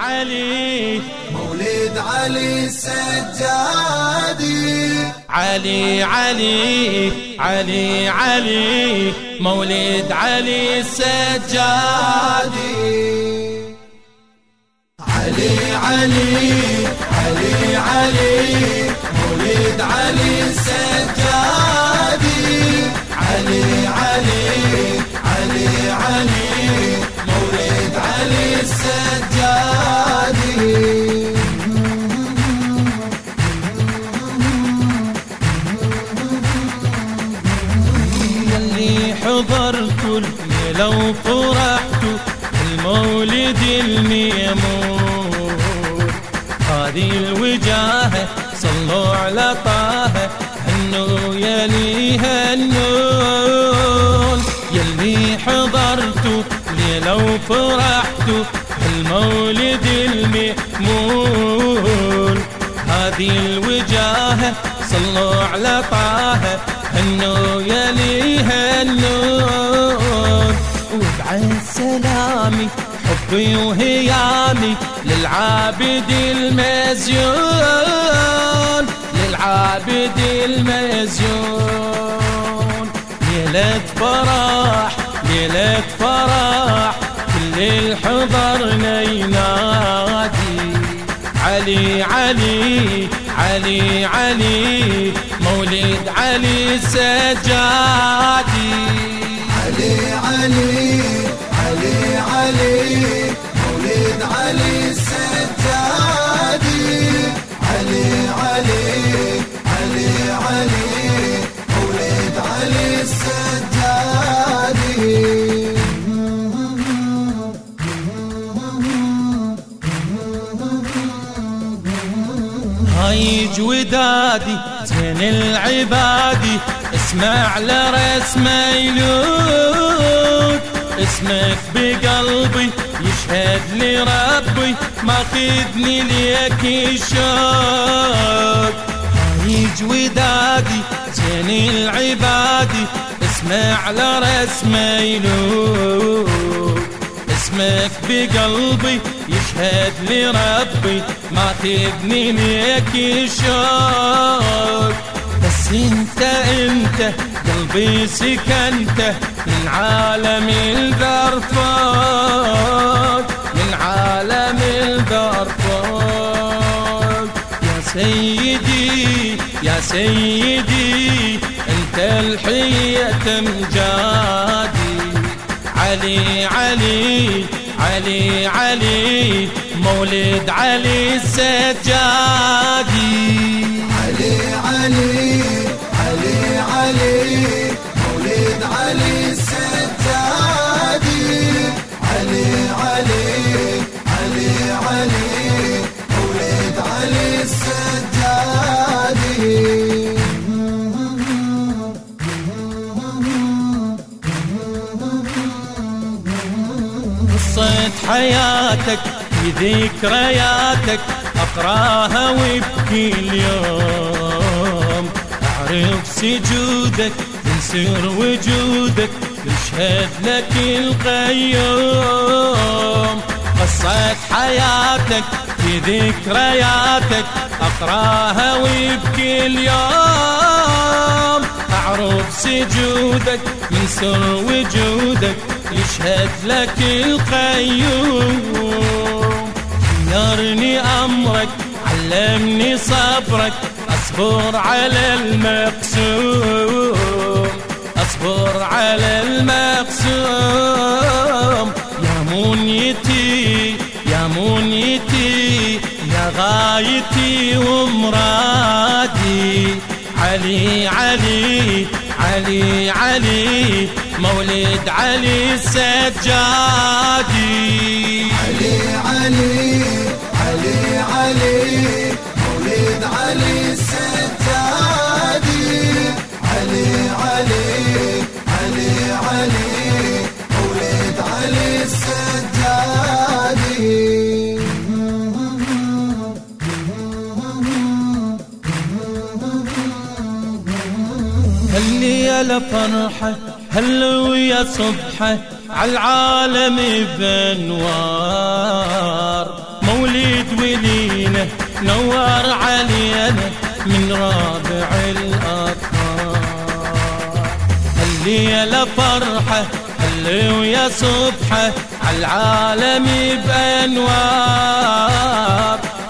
علي. مولد علي السجادي. علي علي علي علي. مولد علي السجادي. علي علي علي علي. مولد علي السجادي. علي علي علي علي. مولد علي السجادي. حضرت الليلة وفرحت المولد الميمون. هذه الوجاهة صلوا على طه هنوا يلي هنون. يلي حضرت ليلة وفرحت المولد الميمون. هذه الوجاهة صلوا على طه هنوا يلي هنون. وبعد سلامي حبي وهيامي للعابد المزيون للعابد المزيون. ليلة فرح ليلة فرح كل الحضر ينادي علي علي علي علي مولد علي السجادي علي علي علي مولد علي هاي جودادي زين العبادي. اسمع لرسم يلوك اسمك بقلبي يشهد لي ربي ماخذني ليك الشوق هاي جودادي زين العبادي. اسمع لرسم يلوك اسمك بقلبي يشهد لي ربي ما تبني ليك شوق بس انت انت قلبي سكنته من عالم الذرفات من عالم الذرفات يا سيدي يا سيدي انت الحية مجادي. علي علي علي علي مولد علي السجادي. علي علي علي علي. ذكرياتك أقرأها وابكي اليوم. أعرف سجودك تنسر وجودك يشهد لك القيوم. قصة حياتك في ذكرياتك أقرأها وابكي اليوم. أعرف سجودك من سر وجودك يشهد لك القيوم. خيرني أمرك علمني صبرك أصبر على المقسوم. أصبر على المقسوم. يا منيتي يا منيتي يا غايتي ومرادي. علي علي علي علي مولد علي السجادي علي علي علي علي مولد علي السجادي علي علي. فرحة هل ويا صبحة عالعالم بأنوار. نور علينا من رابع الأطهار. الليلة فرحة اللي ويا صبحة عالعالم بأنوار.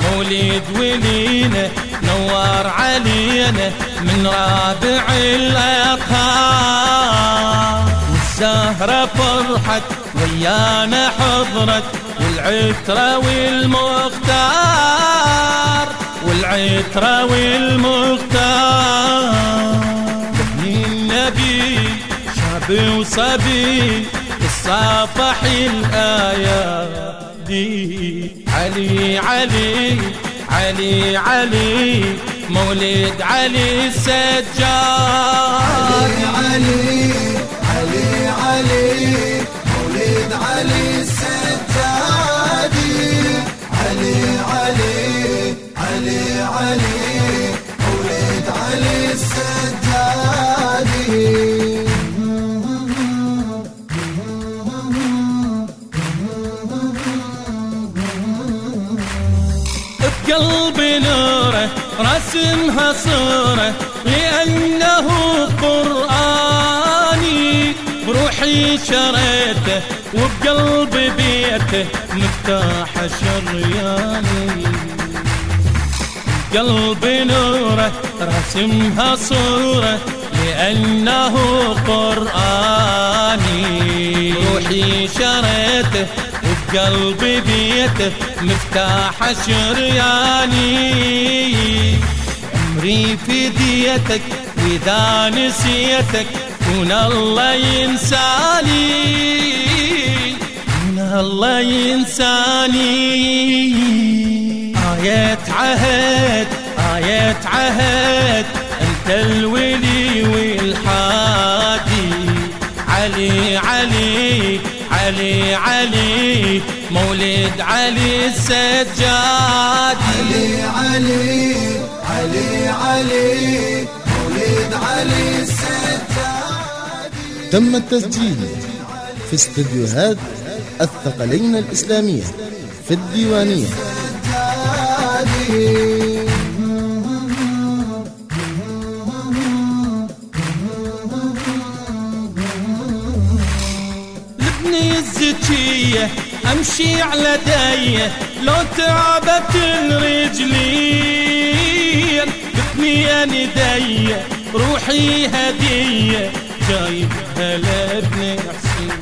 مولد ولينا نور علينا من رابع الأطهار والزهرة فرحت ويانا حضرت والعترة والمختار والعترة والمختار. ابن النبي شاب وصبي الصافح الآيادي علي علي علي علي مولد علي السجاد. صورة لأنه قرآني بروحي شريته وبقلبي بيته مفتاح شرياني. قلبي نوره رسمها صورة لأنه قرآني. روحي شريته وبقلبي بيته مفتاح شرياني. عمري في ديتك إذا نسيتك كون الله ينساني. كون الله ينساني. آية عهد آية عهد أنت الولي والحادي. علي علي علي علي مولد علي السجاد علي علي. علي علي مولد علي تم التسجيل في استديوهات الثقلين الإسلامية في الديوانية. لبني الزكية أمشي على داية لو تعبت الرجلين بثني ندية روحي هدية جايبها لابن حسين.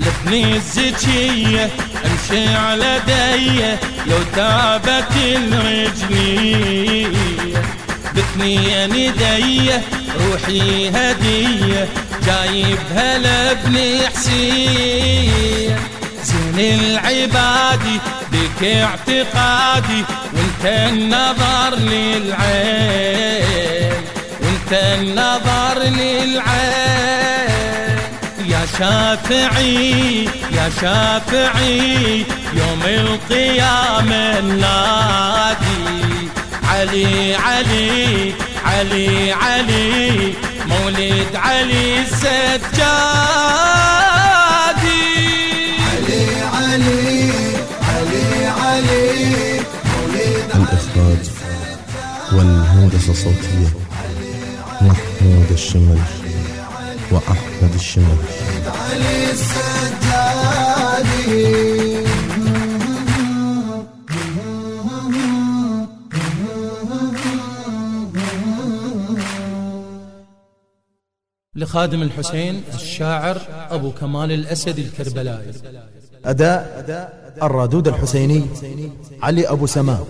لبني الزكية امشي على دية لو تعبت الرجلية. بثني ندية روحي هدية جايبها لابن حسين. زين العبادي بك اعتقادي وانت النظر للعين وانت النظر للعين. يا شافعي يا شافعي يوم القيامة النادي. علي علي علي علي مولد علي السجادي الإخراج والهندسة الصوتية محمود الشمل وأحمد الشمل علي السجادي لخادم الحسين الشاعر أبو كمال الأسد الكربلائي. أداء الرادود الحسيني علي أبو سماء.